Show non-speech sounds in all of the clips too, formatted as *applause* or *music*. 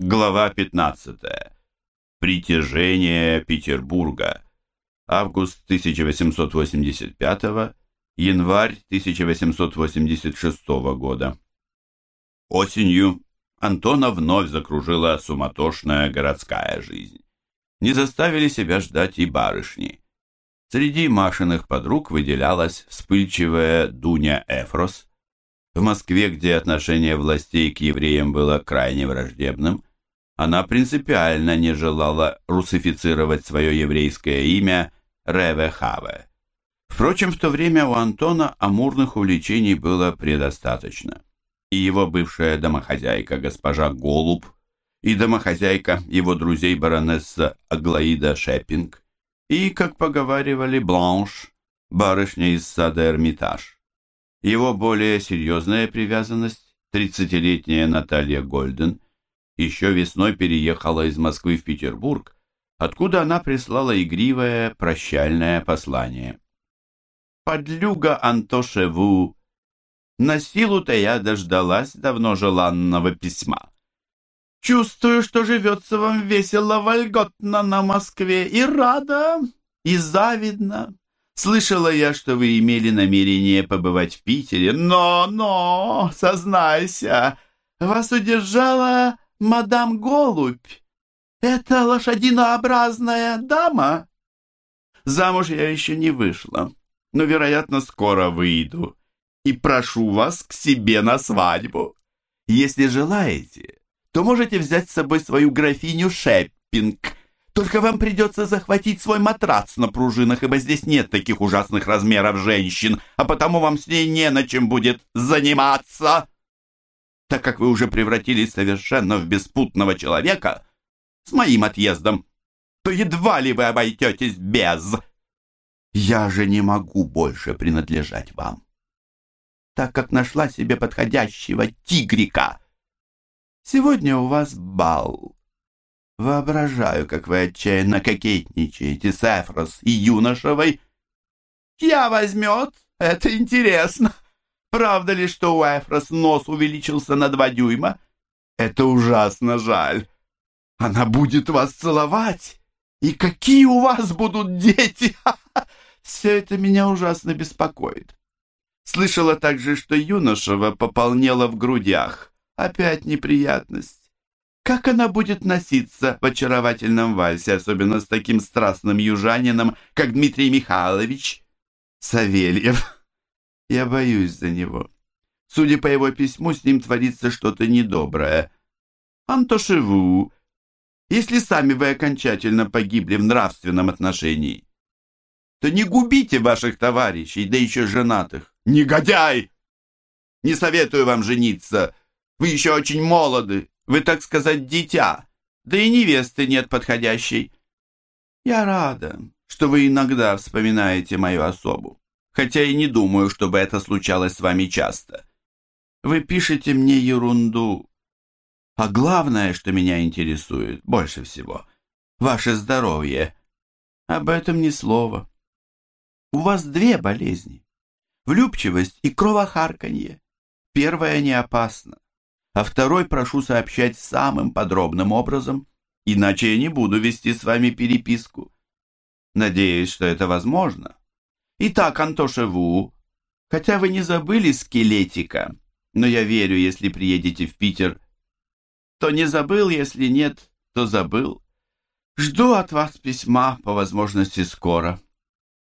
Глава 15. Притяжение Петербурга. Август 1885, январь 1886 года. Осенью Антона вновь закружила суматошная городская жизнь. Не заставили себя ждать и барышни. Среди Машиных подруг выделялась вспыльчивая Дуня Эфрос. В Москве, где отношение властей к евреям было крайне враждебным, она принципиально не желала русифицировать свое еврейское имя Реве Хаве. Впрочем, в то время у Антона амурных увлечений было предостаточно. И его бывшая домохозяйка госпожа Голуб, и домохозяйка его друзей баронесса Аглаида Шеппинг, и, как поговаривали, Бланш, барышня из сада Эрмитаж. Его более серьезная привязанность, тридцатилетняя Наталья Гольден – еще весной переехала из Москвы в Петербург, откуда она прислала игривое прощальное послание. «Подлюга Антошеву, на силу-то я дождалась давно желанного письма. Чувствую, что живется вам весело, вольготно на Москве, и рада, и завидно. Слышала я, что вы имели намерение побывать в Питере, но, но, сознайся, вас удержала мадам Голубь, это лошадинообразная дама? Замуж я еще не вышла, но, вероятно, скоро выйду. И прошу вас к себе на свадьбу. Если желаете, то можете взять с собой свою графиню Шеппинг. Только вам придется захватить свой матрац на пружинах, ибо здесь нет таких ужасных размеров женщин, а потому вам с ней не на чем будет заниматься так как вы уже превратились совершенно в беспутного человека с моим отъездом, то едва ли вы обойдетесь без. Я же не могу больше принадлежать вам, так как нашла себе подходящего тигрика. Сегодня у вас бал. Воображаю, как вы отчаянно кокетничаете с Эфрос и Юношевой. Я возьмет, это интересно. Правда ли, что у Эфрос нос увеличился на два дюйма? Это ужасно жаль. Она будет вас целовать. И какие у вас будут дети? *laughs* Все это меня ужасно беспокоит. Слышала также, что Юношева пополнела в грудях. Опять неприятность. Как она будет носиться в очаровательном вальсе, особенно с таким страстным южанином, как Дмитрий Михайлович Савельев? Я боюсь за него. Судя по его письму, с ним творится что-то недоброе. Антошеву, если сами вы окончательно погибли в нравственном отношении, то не губите ваших товарищей, да еще женатых. Негодяй! Не советую вам жениться. Вы еще очень молоды. Вы, так сказать, дитя. Да и невесты нет подходящей. Я рада, что вы иногда вспоминаете мою особу хотя и не думаю, чтобы это случалось с вами часто. Вы пишете мне ерунду. А главное, что меня интересует больше всего, ваше здоровье. Об этом ни слова. У вас две болезни. Влюбчивость и кровохарканье. Первая не опасна, а второй прошу сообщать самым подробным образом, иначе я не буду вести с вами переписку. Надеюсь, что это возможно. Итак, Антошеву, хотя вы не забыли скелетика, но я верю, если приедете в Питер, то не забыл, если нет, то забыл. Жду от вас письма, по возможности скоро.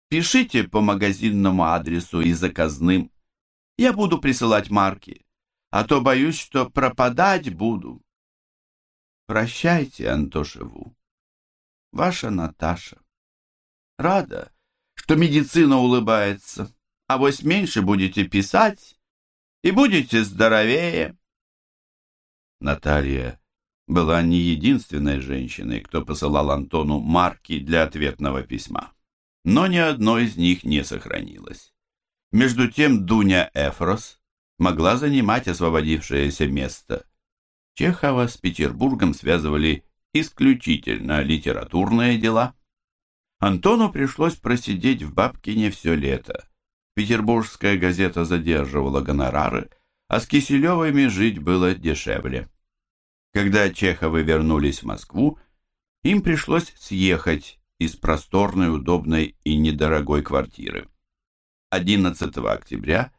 Пишите по магазинному адресу и заказным. Я буду присылать марки, а то боюсь, что пропадать буду. Прощайте, Антошеву. Ваша Наташа. Рада, что медицина улыбается, а вось меньше будете писать и будете здоровее. Наталья была не единственной женщиной, кто посылал Антону марки для ответного письма, но ни одной из них не сохранилось. Между тем Дуня Эфрос могла занимать освободившееся место. Чехова с Петербургом связывали исключительно литературные дела. Антону пришлось просидеть в Бабкине все лето. Петербургская газета задерживала гонорары, а с Киселевыми жить было дешевле. Когда Чеховы вернулись в Москву, им пришлось съехать из просторной, удобной и недорогой квартиры. 11 октября,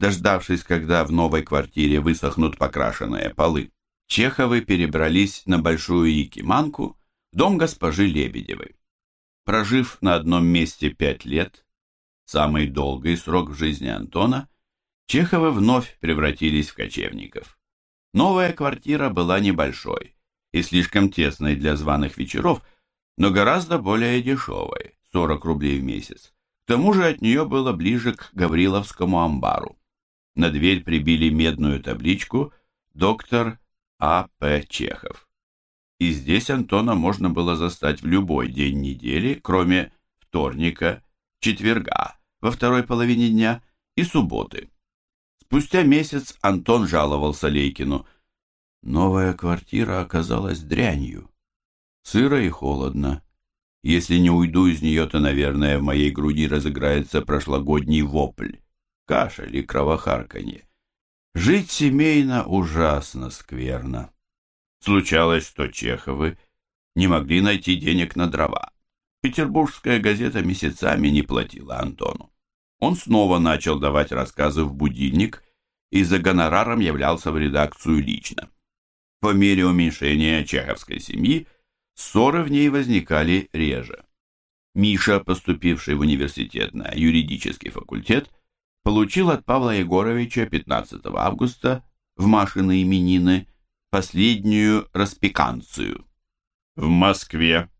дождавшись, когда в новой квартире высохнут покрашенные полы, Чеховы перебрались на Большую Якиманку, дом госпожи Лебедевой. Прожив на одном месте пять лет, самый долгий срок в жизни Антона, Чеховы вновь превратились в кочевников. Новая квартира была небольшой и слишком тесной для званых вечеров, но гораздо более дешевой, 40 рублей в месяц. К тому же от нее было ближе к Гавриловскому амбару. На дверь прибили медную табличку «Доктор А. П. Чехов». И здесь Антона можно было застать в любой день недели, кроме вторника, четверга, во второй половине дня и субботы. Спустя месяц Антон жаловался Лейкину. Новая квартира оказалась дрянью. Сыро и холодно. Если не уйду из нее, то, наверное, в моей груди разыграется прошлогодний вопль, кашель и кровохарканье. Жить семейно ужасно скверно. Случалось, что Чеховы не могли найти денег на дрова. Петербургская газета месяцами не платила Антону он снова начал давать рассказы в будильник и за гонораром являлся в редакцию лично. По мере уменьшения чеховской семьи ссоры в ней возникали реже. Миша, поступивший в университет на юридический факультет, получил от Павла Егоровича 15 августа в Машины именины последнюю распеканцию. В Москве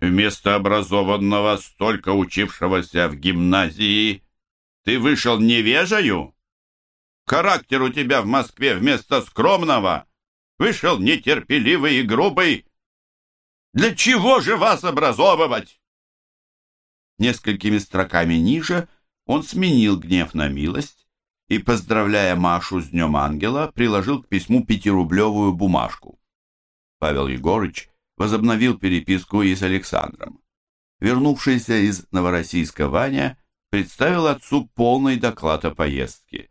вместо образованного, столько учившегося в гимназии, ты вышел невежею? Характер у тебя в Москве вместо скромного вышел нетерпеливый и грубый. Для чего же вас образовывать? Несколькими строками ниже он сменил гнев на милость и, поздравляя Машу с Днем Ангела, приложил к письму пятирублевую бумажку. Павел Егорыч возобновил переписку и с Александром. Вернувшийся из Новороссийска Ваня представил отцу полный доклад о поездке.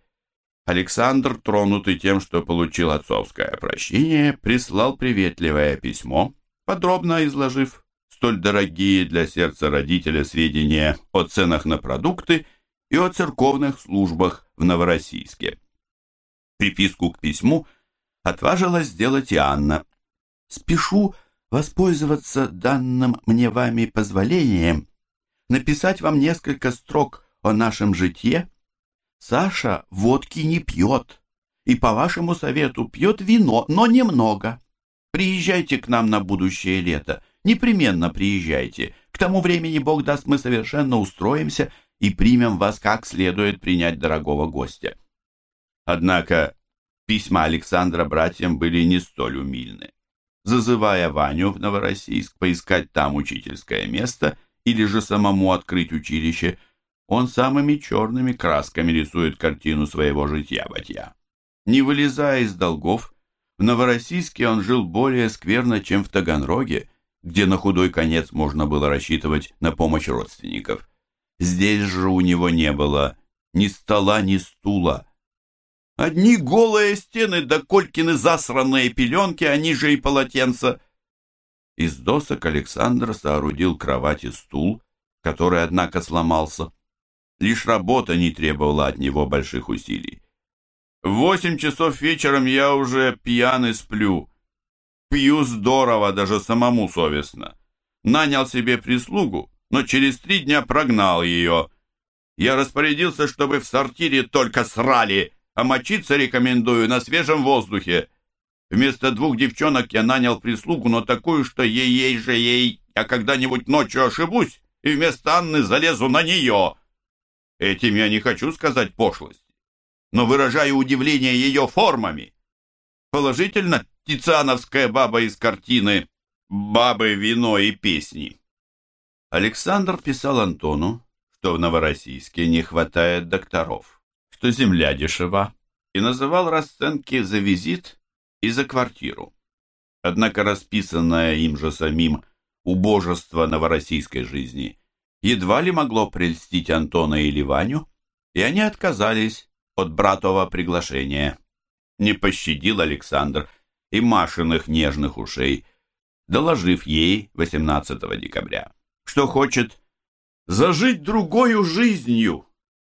Александр, тронутый тем, что получил отцовское прощение, прислал приветливое письмо, подробно изложив столь дорогие для сердца родителя сведения о ценах на продукты и о церковных службах в Новороссийске. Приписку к письму отважилась сделать и Анна. «Спешу воспользоваться данным мне вами позволением написать вам несколько строк о нашем житье? Саша водки не пьет и, по вашему совету, пьет вино, но немного. Приезжайте к нам на будущее лето, непременно приезжайте. К тому времени, Бог даст, мы совершенно устроимся и примем вас как следует принять дорогого гостя. Однако письма Александра братьям были не столь умильны. Зазывая Ваню в Новороссийск поискать там учительское место, или же самому открыть училище, он самыми черными красками рисует картину своего житья-бытия. Не вылезая из долгов, в Новороссийске он жил более скверно, чем в Таганроге, где на худой конец можно было рассчитывать на помощь родственников. Здесь же у него не было ни стола, ни стула. Одни голые стены да колькины засранные пеленки, они же и полотенца. Из досок Александр соорудил кровать и стул, который, однако, сломался. Лишь работа не требовала от него больших усилий. В восемь часов вечером я уже пьяный сплю. Пью здорово, даже самому совестно. Нанял себе прислугу, но через три дня прогнал ее. Я распорядился, чтобы в сортире только срали, а мочиться рекомендую на свежем воздухе. Вместо двух девчонок я нанял прислугу, но такую, что ей-ей же ей я когда-нибудь ночью ошибусь и вместо Анны залезу на нее. Этим я не хочу сказать пошлость, но выражаю удивление ее формами. Положительно, тициановская баба из картины «Бабы, вино и песни». Александр писал Антону, что в Новороссийске не хватает докторов, что земля дешева, и называл расценки за визит и за квартиру. Однако расписанное им же самим убожество новороссийской жизни едва ли могло прельстить Антона или Ваню, и они отказались от братова приглашения. Не пощадил Александр и Машиных нежных ушей, доложив ей 18 декабря, что хочет зажить другою жизнью,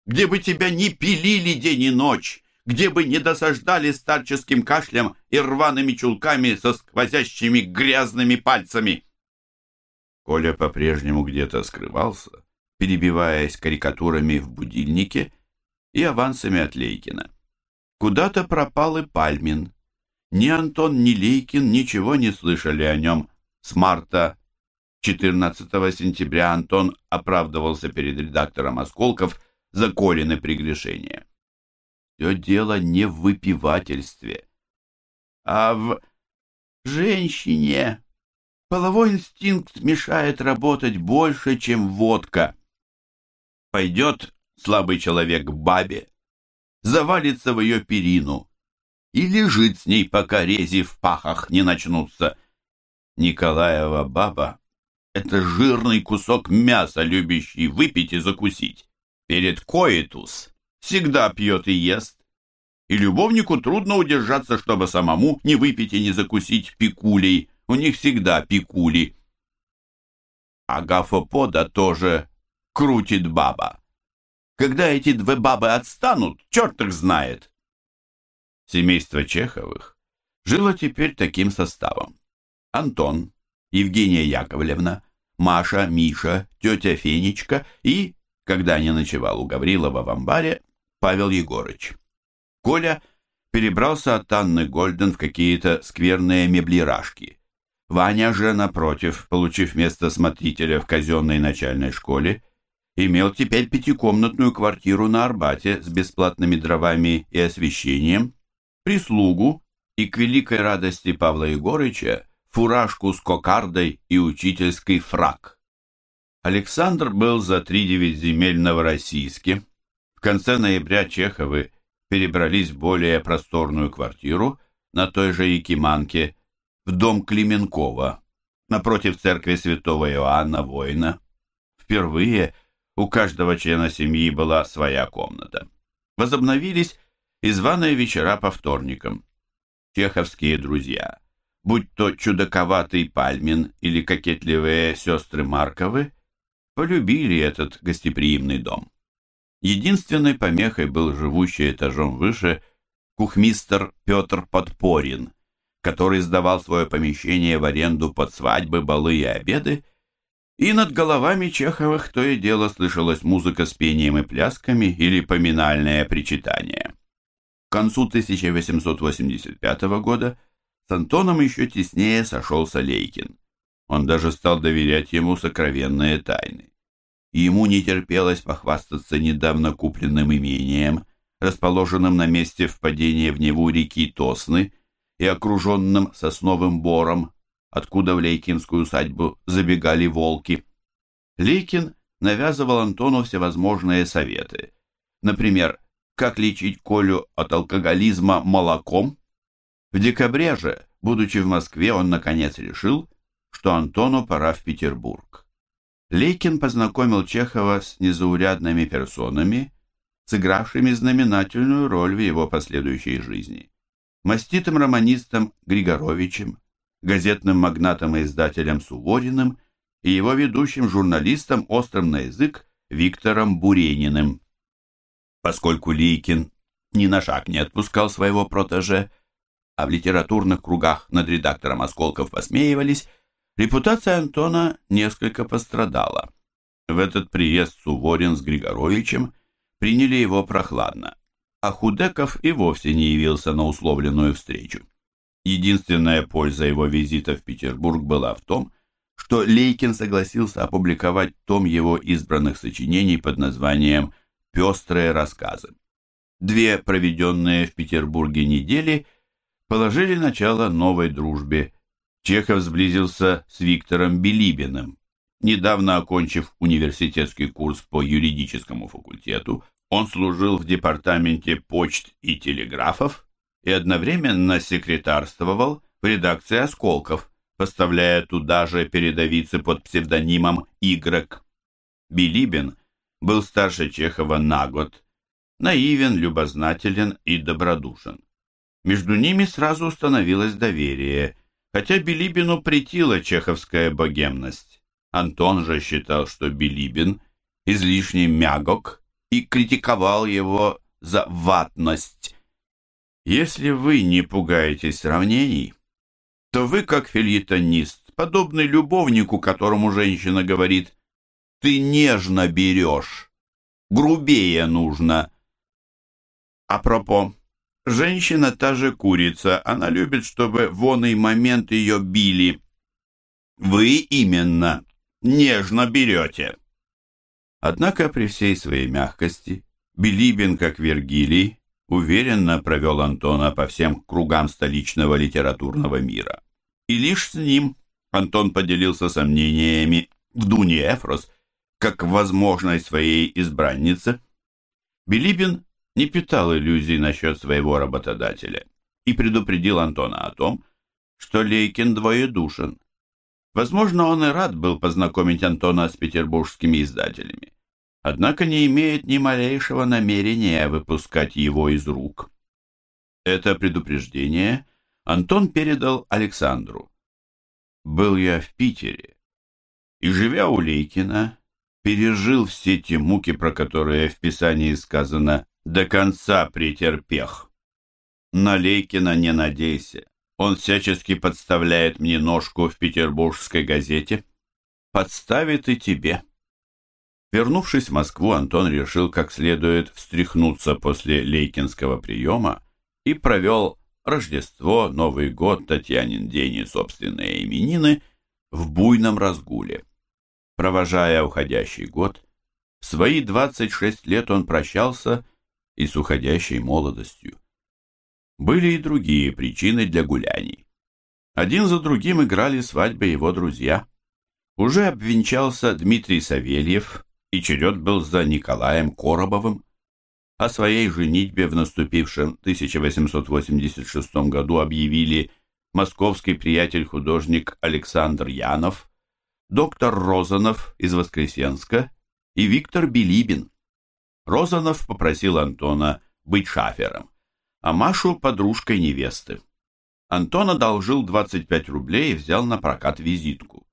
где бы тебя не пилили день и ночь, где бы не досаждали старческим кашлем и рваными чулками со сквозящими грязными пальцами. Коля по-прежнему где-то скрывался, перебиваясь карикатурами в будильнике и авансами от Лейкина. Куда-то пропал и Пальмин. Ни Антон, ни Лейкин ничего не слышали о нем с марта 14 сентября Антон оправдывался перед редактором Осколков за Колины прегрешения. Все дело не в выпивательстве, а в женщине. Половой инстинкт мешает работать больше, чем водка. Пойдет слабый человек к бабе, завалится в ее перину и лежит с ней, пока рези в пахах не начнутся. Николаева баба — это жирный кусок мяса, любящий выпить и закусить. Перед коитус всегда пьет и ест. И любовнику трудно удержаться, чтобы самому не выпить и не закусить пикулей. У них всегда пикули. А гафопода тоже крутит баба. Когда эти две бабы отстанут, черт их знает. Семейство Чеховых жило теперь таким составом. Антон, Евгения Яковлевна, Маша, Миша, тетя Фенечка и, когда не ночевал у Гаврилова в амбаре, Павел Егорыч. Коля перебрался от Анны Гольден в какие-то скверные меблирашки. Ваня же, напротив, получив место смотрителя в казенной начальной школе, имел теперь пятикомнатную квартиру на Арбате с бесплатными дровами и освещением, прислугу и, к великой радости Павла Егорыча, фуражку с кокардой и учительский фрак. Александр был за три девять земель в Новороссийске. В конце ноября Чеховы перебрались в более просторную квартиру на той же Якиманке, в дом Клименкова, напротив церкви святого Иоанна Воина. Впервые у каждого члена семьи была своя комната. Возобновились и званые вечера по вторникам. Чеховские друзья – будь то чудаковатый Пальмин или кокетливые сестры Марковы, полюбили этот гостеприимный дом. Единственной помехой был живущий этажом выше кухмистер Петр Подпорин, который сдавал свое помещение в аренду под свадьбы, балы и обеды, и над головами Чеховых то и дело слышалась музыка с пением и плясками или поминальное причитание. К концу 1885 года – с Антоном еще теснее сошелся Лейкин. Он даже стал доверять ему сокровенные тайны. ему не терпелось похвастаться недавно купленным имением, расположенным на месте впадения в Неву реки Тосны и окруженным сосновым бором, откуда в Лейкинскую усадьбу забегали волки. Лейкин навязывал Антону всевозможные советы. Например, как лечить Колю от алкоголизма молоком, в декабре же, будучи в Москве, он наконец решил, что Антону пора в Петербург. Лейкин познакомил Чехова с незаурядными персонами, сыгравшими знаменательную роль в его последующей жизни. Маститым романистом Григоровичем, газетным магнатом и издателем Сувориным и его ведущим журналистом острым на язык Виктором Бурениным. Поскольку Лейкин ни на шаг не отпускал своего протеже, а в литературных кругах над редактором Осколков посмеивались, репутация Антона несколько пострадала. В этот приезд Суворин с Григоровичем приняли его прохладно, а Худеков и вовсе не явился на условленную встречу. Единственная польза его визита в Петербург была в том, что Лейкин согласился опубликовать том его избранных сочинений под названием «Пестрые рассказы». Две проведенные в Петербурге недели – положили начало новой дружбе. Чехов сблизился с Виктором Билибиным. Недавно окончив университетский курс по юридическому факультету, он служил в департаменте почт и телеграфов и одновременно секретарствовал в редакции «Осколков», поставляя туда же передовицы под псевдонимом «Y». Билибин был старше Чехова на год, наивен, любознателен и добродушен. Между ними сразу установилось доверие, хотя Билибину претила чеховская богемность. Антон же считал, что Билибин излишне мягок и критиковал его за ватность. Если вы не пугаетесь сравнений, то вы, как фельетонист, подобный любовнику, которому женщина говорит «ты нежно берешь, грубее нужно». Апропо, женщина та же курица, она любит, чтобы в оный момент ее били. Вы именно нежно берете. Однако при всей своей мягкости Билибин, как Вергилий, уверенно провел Антона по всем кругам столичного литературного мира. И лишь с ним Антон поделился сомнениями в Дуне Эфрос, как возможной своей избраннице. Билибин не питал иллюзий насчет своего работодателя и предупредил Антона о том, что Лейкин двоедушен. Возможно, он и рад был познакомить Антона с петербургскими издателями, однако не имеет ни малейшего намерения выпускать его из рук. Это предупреждение Антон передал Александру. «Был я в Питере, и, живя у Лейкина, пережил все те муки, про которые в Писании сказано «до конца претерпех». На Лейкина не надейся. Он всячески подставляет мне ножку в петербургской газете. Подставит и тебе. Вернувшись в Москву, Антон решил как следует встряхнуться после лейкинского приема и провел Рождество, Новый год, Татьянин день и собственные именины в буйном разгуле. Провожая уходящий год, в свои 26 лет он прощался и с уходящей молодостью. Были и другие причины для гуляний. Один за другим играли свадьбы его друзья. Уже обвенчался Дмитрий Савельев, и черед был за Николаем Коробовым. О своей женитьбе в наступившем 1886 году объявили московский приятель-художник Александр Янов, доктор Розанов из Воскресенска и Виктор Билибин. Розанов попросил Антона быть шафером а Машу подружкой невесты. Антон одолжил 25 рублей и взял на прокат визитку.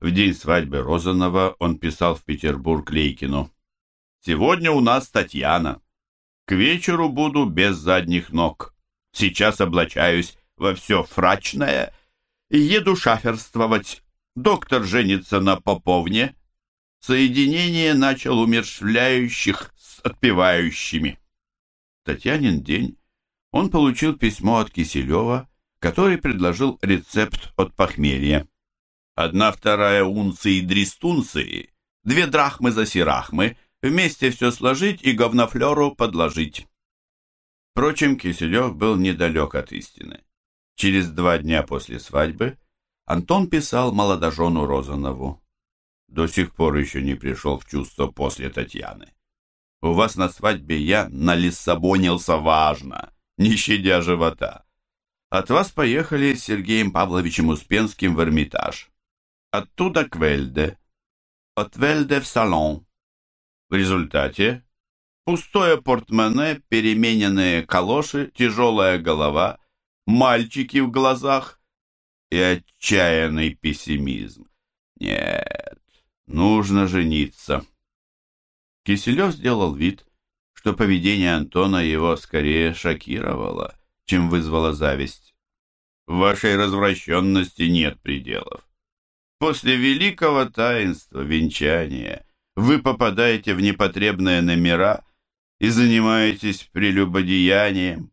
В день свадьбы Розанова он писал в Петербург Лейкину. «Сегодня у нас Татьяна. К вечеру буду без задних ног. Сейчас облачаюсь во все фрачное и еду шаферствовать. Доктор женится на Поповне. Соединение начал умершвляющих отпевающими». Татьянин день он получил письмо от Киселева, который предложил рецепт от похмелья. Одна вторая унции дристунции, две драхмы за сирахмы, вместе все сложить и говнофлеру подложить. Впрочем, Киселев был недалек от истины. Через два дня после свадьбы Антон писал молодожену Розанову. До сих пор еще не пришел в чувство после Татьяны. У вас на свадьбе я налиссабонился важно не щадя живота. От вас поехали с Сергеем Павловичем Успенским в Эрмитаж. Оттуда к Вельде. От Вельде в салон. В результате пустое портмоне, перемененные калоши, тяжелая голова, мальчики в глазах и отчаянный пессимизм. Нет, нужно жениться. Киселев сделал вид, что поведение Антона его скорее шокировало, чем вызвало зависть. В вашей развращенности нет пределов. После великого таинства, венчания, вы попадаете в непотребные номера и занимаетесь прелюбодеянием.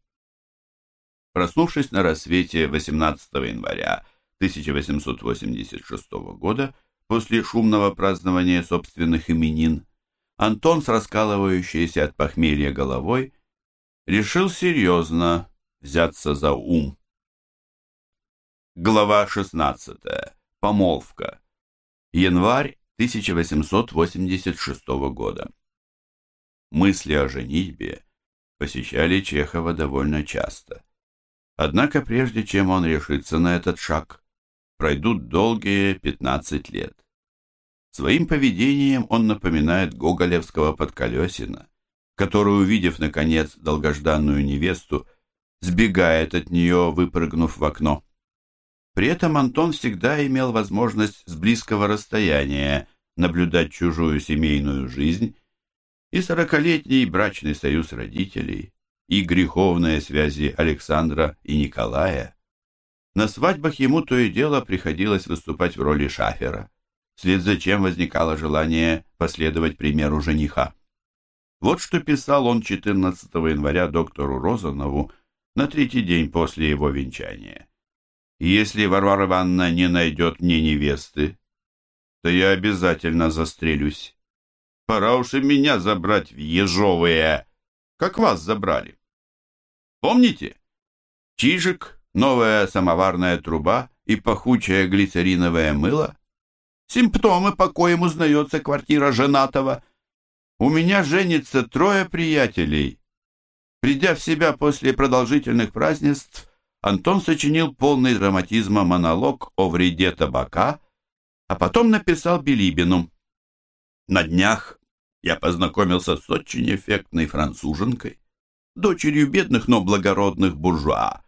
Проснувшись на рассвете 18 января 1886 года, после шумного празднования собственных именин, Антон с раскалывающейся от похмелья головой решил серьезно взяться за ум. Глава 16. Помолвка. Январь 1886 года. Мысли о женитьбе посещали Чехова довольно часто. Однако прежде чем он решится на этот шаг, пройдут долгие 15 лет. Своим поведением он напоминает гоголевского подколесина, который, увидев, наконец, долгожданную невесту, сбегает от нее, выпрыгнув в окно. При этом Антон всегда имел возможность с близкого расстояния наблюдать чужую семейную жизнь и сорокалетний брачный союз родителей, и греховные связи Александра и Николая. На свадьбах ему то и дело приходилось выступать в роли шафера, вслед за чем возникало желание последовать примеру жениха. Вот что писал он 14 января доктору Розанову на третий день после его венчания. «Если Варвара Ивановна не найдет мне невесты, то я обязательно застрелюсь. Пора уж и меня забрать в ежовые, как вас забрали. Помните? Чижик, новая самоварная труба и пахучее глицериновое мыло? Симптомы, по коим узнается квартира женатого. У меня женится трое приятелей. Придя в себя после продолжительных празднеств, Антон сочинил полный драматизма монолог о вреде табака, а потом написал Билибину. На днях я познакомился с очень эффектной француженкой, дочерью бедных, но благородных буржуа.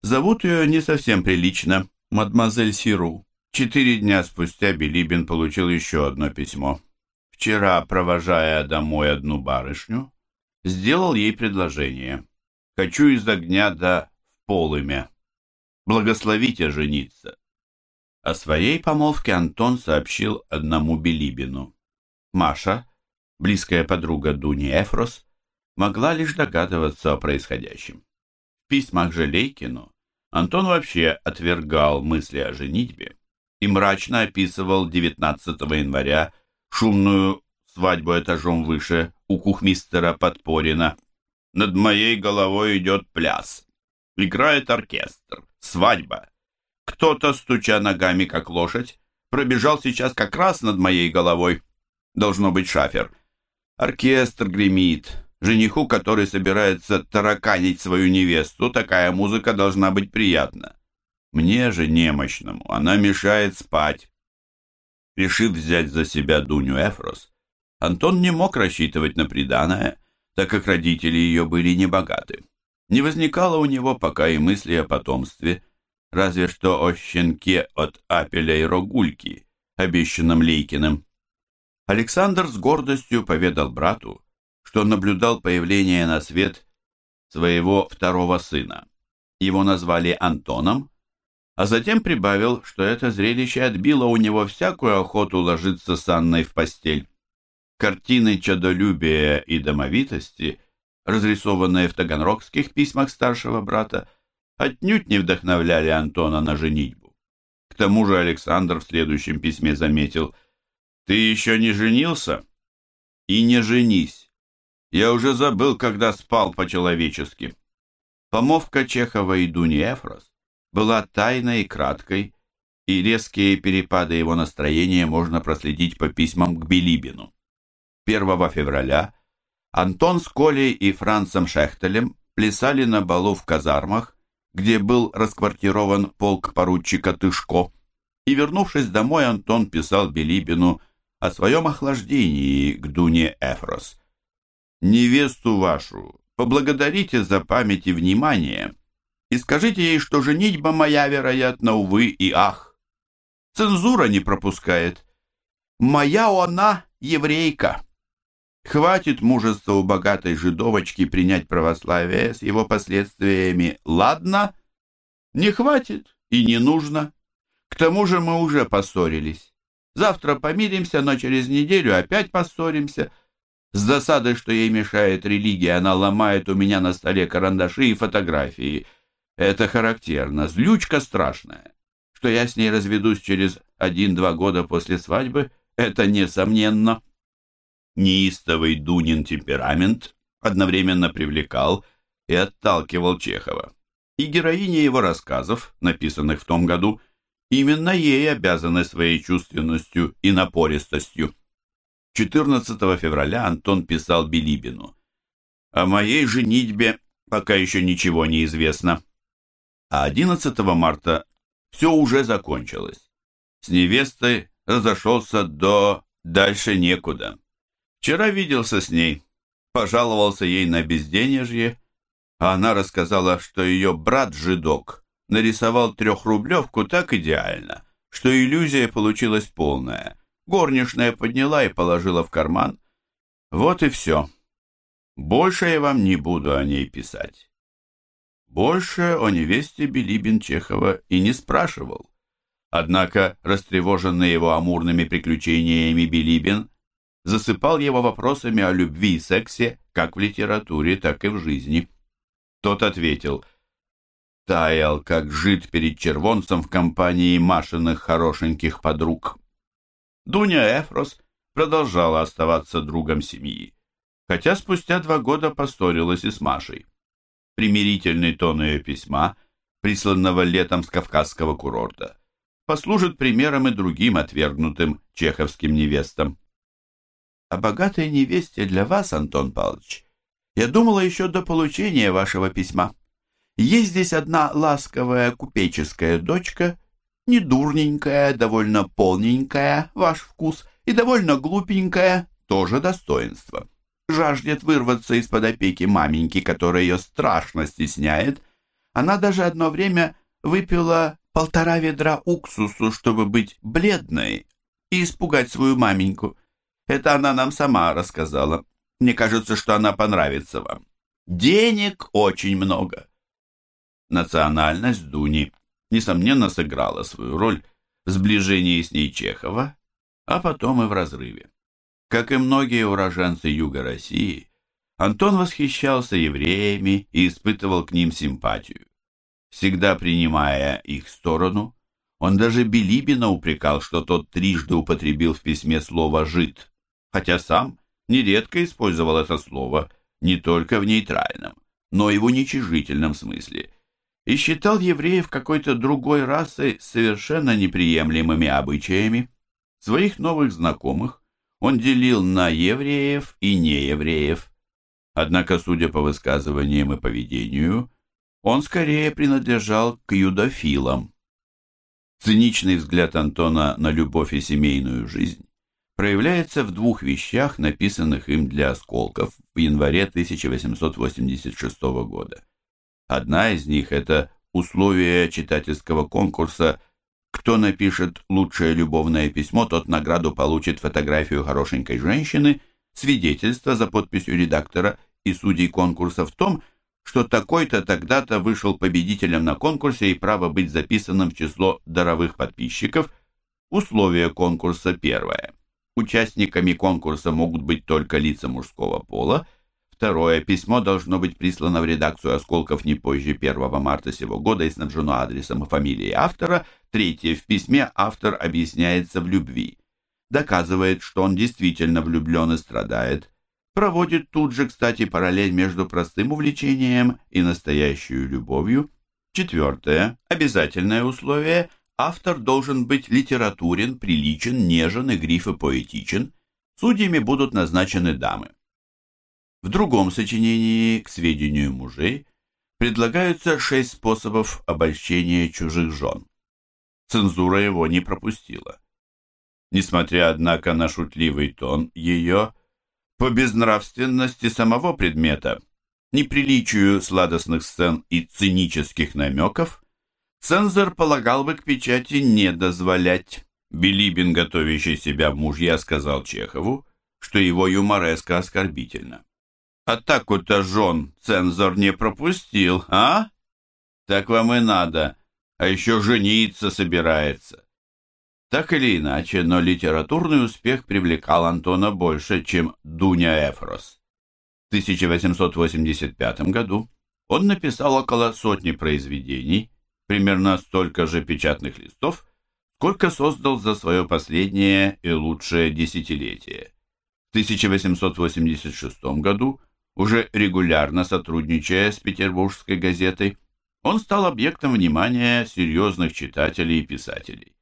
Зовут ее не совсем прилично, мадемуазель Сиру. Четыре дня спустя Билибин получил еще одно письмо. Вчера, провожая домой одну барышню, сделал ей предложение. «Хочу из огня до полымя. Благословите жениться». О своей помолвке Антон сообщил одному Билибину. Маша, близкая подруга Дуни Эфрос, могла лишь догадываться о происходящем. В письмах Желейкину Антон вообще отвергал мысли о женитьбе и мрачно описывал 19 января шумную свадьбу этажом выше у кухмистера Подпорина. «Над моей головой идет пляс. Играет оркестр. Свадьба. Кто-то, стуча ногами, как лошадь, пробежал сейчас как раз над моей головой. Должно быть шафер. Оркестр гремит. Жениху, который собирается тараканить свою невесту, такая музыка должна быть приятна. Мне же, немощному, она мешает спать. Решив взять за себя Дуню Эфрос, Антон не мог рассчитывать на приданое, так как родители ее были небогаты. Не возникало у него пока и мысли о потомстве, разве что о щенке от Апеля и Рогульки, обещанном Лейкиным. Александр с гордостью поведал брату, что наблюдал появление на свет своего второго сына. Его назвали Антоном, а затем прибавил, что это зрелище отбило у него всякую охоту ложиться с Анной в постель. Картины чадолюбия и домовитости, разрисованные в таганрогских письмах старшего брата, отнюдь не вдохновляли Антона на женитьбу. К тому же Александр в следующем письме заметил, «Ты еще не женился? И не женись. Я уже забыл, когда спал по-человечески». Помовка Чехова и Дуни Эфрос была тайной и краткой, и резкие перепады его настроения можно проследить по письмам к Билибину. 1 февраля Антон с Колей и Францем Шехтелем плясали на балу в казармах, где был расквартирован полк поручика Тышко, и, вернувшись домой, Антон писал Билибину о своем охлаждении к Дуне Эфрос. «Невесту вашу поблагодарите за память и внимание и скажите ей, что женитьба моя, вероятно, увы и ах. Цензура не пропускает. Моя она еврейка». Хватит мужества у богатой жидовочки принять православие с его последствиями. Ладно? Не хватит и не нужно. К тому же мы уже поссорились. Завтра помиримся, но через неделю опять поссоримся. С досадой, что ей мешает религия, она ломает у меня на столе карандаши и фотографии. Это характерно. Злючка страшная. Что я с ней разведусь через один-два года после свадьбы, это несомненно неистовый Дунин темперамент одновременно привлекал и отталкивал Чехова. И героиня его рассказов, написанных в том году, именно ей обязаны своей чувственностью и напористостью. 14 февраля Антон писал Билибину. «О моей женитьбе пока еще ничего не известно». А 11 марта все уже закончилось. С невестой разошелся до «дальше некуда». Вчера виделся с ней, пожаловался ей на безденежье, а она рассказала, что ее брат-жидок нарисовал трехрублевку так идеально, что иллюзия получилась полная. Горничная подняла и положила в карман. Вот и все. Больше я вам не буду о ней писать. Больше о невесте Билибин Чехова и не спрашивал. Однако, растревоженный его амурными приключениями Билибин, засыпал его вопросами о любви и сексе как в литературе, так и в жизни. Тот ответил, таял, как жид перед червонцем в компании Машиных хорошеньких подруг. Дуня Эфрос продолжала оставаться другом семьи, хотя спустя два года поссорилась и с Машей. Примирительный тон ее письма, присланного летом с Кавказского курорта, послужит примером и другим отвергнутым чеховским невестам. О богатой невесте для вас, Антон Павлович, я думала еще до получения вашего письма. Есть здесь одна ласковая купеческая дочка, недурненькая, довольно полненькая, ваш вкус, и довольно глупенькая, тоже достоинство. Жаждет вырваться из-под опеки маменьки, которая ее страшно стесняет. Она даже одно время выпила полтора ведра уксусу, чтобы быть бледной и испугать свою маменьку. Это она нам сама рассказала. Мне кажется, что она понравится вам. Денег очень много. Национальность Дуни, несомненно, сыграла свою роль в сближении с ней Чехова, а потом и в разрыве. Как и многие уроженцы Юга России, Антон восхищался евреями и испытывал к ним симпатию. Всегда принимая их сторону, он даже Билибина упрекал, что тот трижды употребил в письме слово «жид», хотя сам нередко использовал это слово не только в нейтральном, но и в уничижительном смысле, и считал евреев какой-то другой расой совершенно неприемлемыми обычаями. Своих новых знакомых он делил на евреев и неевреев. Однако, судя по высказываниям и поведению, он скорее принадлежал к юдофилам. Циничный взгляд Антона на любовь и семейную жизнь проявляется в двух вещах, написанных им для осколков в январе 1886 года. Одна из них – это условие читательского конкурса «Кто напишет лучшее любовное письмо, тот награду получит фотографию хорошенькой женщины», свидетельство за подписью редактора и судей конкурса в том, что такой-то тогда-то вышел победителем на конкурсе и право быть записанным в число даровых подписчиков. Условие конкурса первое. Участниками конкурса могут быть только лица мужского пола. Второе. Письмо должно быть прислано в редакцию «Осколков» не позже 1 марта сего года и снабжено адресом и фамилией автора. Третье. В письме автор объясняется в любви. Доказывает, что он действительно влюблен и страдает. Проводит тут же, кстати, параллель между простым увлечением и настоящей любовью. Четвертое. Обязательное условие – Автор должен быть литературен, приличен, нежен, игрив и поэтичен. Судьями будут назначены дамы. В другом сочинении, к сведению мужей, предлагаются шесть способов обольщения чужих жен. Цензура его не пропустила. Несмотря, однако, на шутливый тон ее, по безнравственности самого предмета, неприличию сладостных сцен и цинических намеков, Цензор полагал бы к печати не дозволять. Билибин, готовящий себя в мужья, сказал Чехову, что его юмореска оскорбительно. «Атаку-то жен цензор не пропустил, а? Так вам и надо, а еще жениться собирается». Так или иначе, но литературный успех привлекал Антона больше, чем Дуня Эфрос. В 1885 году он написал около сотни произведений, примерно столько же печатных листов, сколько создал за свое последнее и лучшее десятилетие. В 1886 году, уже регулярно сотрудничая с петербургской газетой, он стал объектом внимания серьезных читателей и писателей.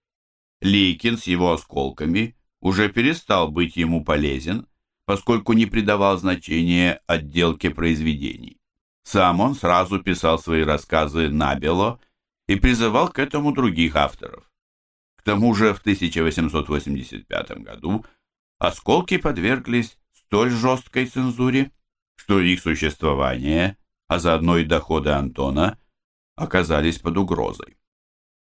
Лейкин с его осколками уже перестал быть ему полезен, поскольку не придавал значения отделке произведений. Сам он сразу писал свои рассказы набело и призывал к этому других авторов. К тому же в 1885 году осколки подверглись столь жесткой цензуре, что их существование а заодно и доходы Антона, оказались под угрозой.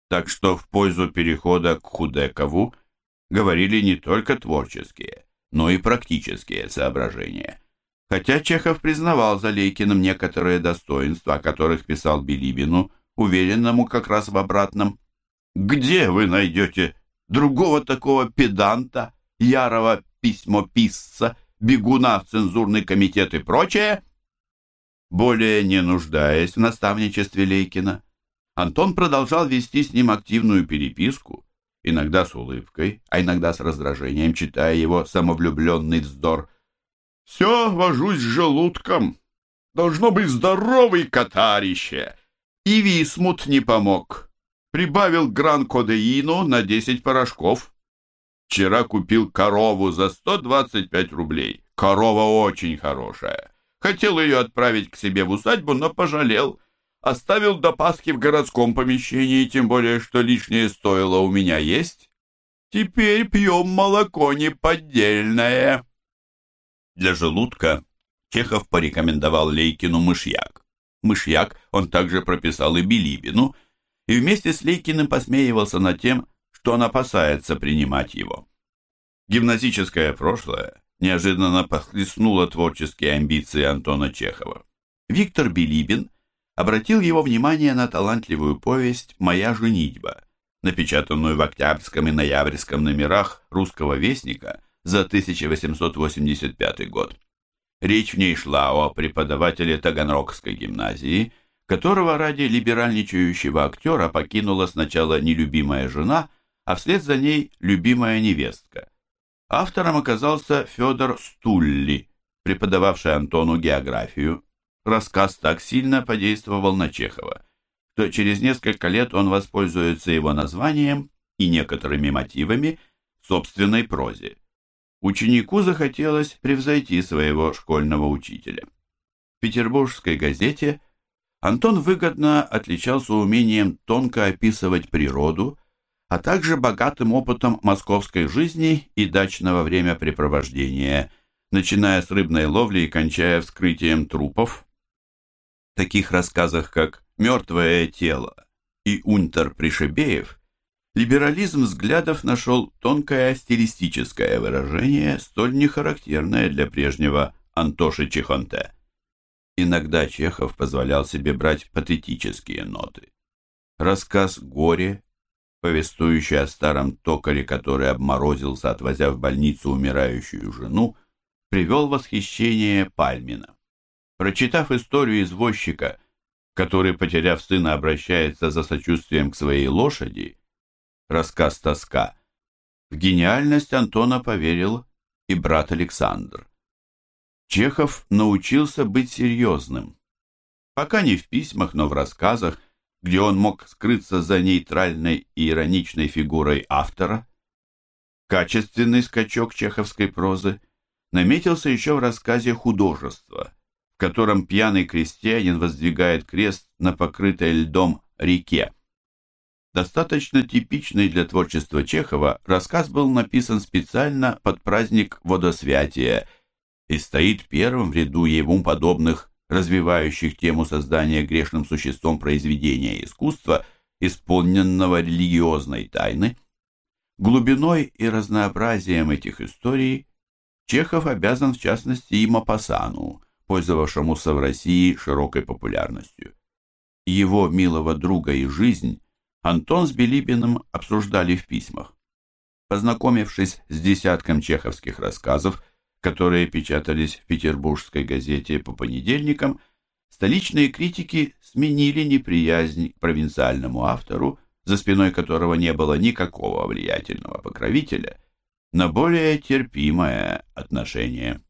Так что в пользу перехода к Худекову говорили не только творческие, но и практические соображения. Хотя Чехов признавал за Лейкиным некоторые достоинства, о которых писал Билибину, уверенному как раз в обратном. «Где вы найдете другого такого педанта, ярого письмописца, бегуна в цензурный комитет и прочее?» Более не нуждаясь в наставничестве Лейкина, Антон продолжал вести с ним активную переписку, иногда с улыбкой, а иногда с раздражением, читая его самовлюбленный вздор. «Все вожусь с желудком. Должно быть здоровый катарище. И висмут не помог. Прибавил гран-кодеину на 10 порошков. Вчера купил корову за 125 рублей. Корова очень хорошая. Хотел ее отправить к себе в усадьбу, но пожалел. Оставил до Пасхи в городском помещении, тем более, что лишнее стоило у меня есть. Теперь пьем молоко не поддельное. Для желудка Чехов порекомендовал Лейкину мышьяк. Мышьяк он также прописал и Билибину, и вместе с Лейкиным посмеивался над тем, что он опасается принимать его. Гимназическое прошлое неожиданно похлестнуло творческие амбиции Антона Чехова. Виктор Билибин обратил его внимание на талантливую повесть «Моя женитьба», напечатанную в октябрьском и ноябрьском номерах «Русского вестника» за 1885 год. Речь в ней шла о преподавателе Таганрогской гимназии, которого ради либеральничающего актера покинула сначала нелюбимая жена, а вслед за ней любимая невестка. Автором оказался Федор Стулли, преподававший Антону географию. Рассказ так сильно подействовал на Чехова, что через несколько лет он воспользуется его названием и некоторыми мотивами собственной прозе. Ученику захотелось превзойти своего школьного учителя. В петербургской газете Антон выгодно отличался умением тонко описывать природу, а также богатым опытом московской жизни и дачного времяпрепровождения, начиная с рыбной ловли и кончая вскрытием трупов. В таких рассказах, как «Мертвое тело» и «Унтер Пришебеев» либерализм взглядов нашел тонкое стилистическое выражение, столь нехарактерное для прежнего Антоши Чехонте. Иногда Чехов позволял себе брать патетические ноты. Рассказ «Горе» повествующий о старом токаре, который обморозился, отвозя в больницу умирающую жену, привел восхищение Пальмина. Прочитав историю извозчика, который, потеряв сына, обращается за сочувствием к своей лошади, рассказ «Тоска», в гениальность Антона поверил и брат Александр. Чехов научился быть серьезным. Пока не в письмах, но в рассказах, где он мог скрыться за нейтральной и ироничной фигурой автора. Качественный скачок чеховской прозы наметился еще в рассказе «Художество», в котором пьяный крестьянин воздвигает крест на покрытой льдом реке. Достаточно типичный для творчества Чехова, рассказ был написан специально под праздник водосвятия и стоит первым в ряду ему подобных развивающих тему создания грешным существом произведения искусства, исполненного религиозной тайны, глубиной и разнообразием этих историй Чехов обязан в частности и Мапасану, пользовавшемуся в России широкой популярностью. Его милого друга и жизнь Антон с Билибиным обсуждали в письмах. Познакомившись с десятком чеховских рассказов, которые печатались в петербургской газете по понедельникам, столичные критики сменили неприязнь к провинциальному автору, за спиной которого не было никакого влиятельного покровителя, на более терпимое отношение.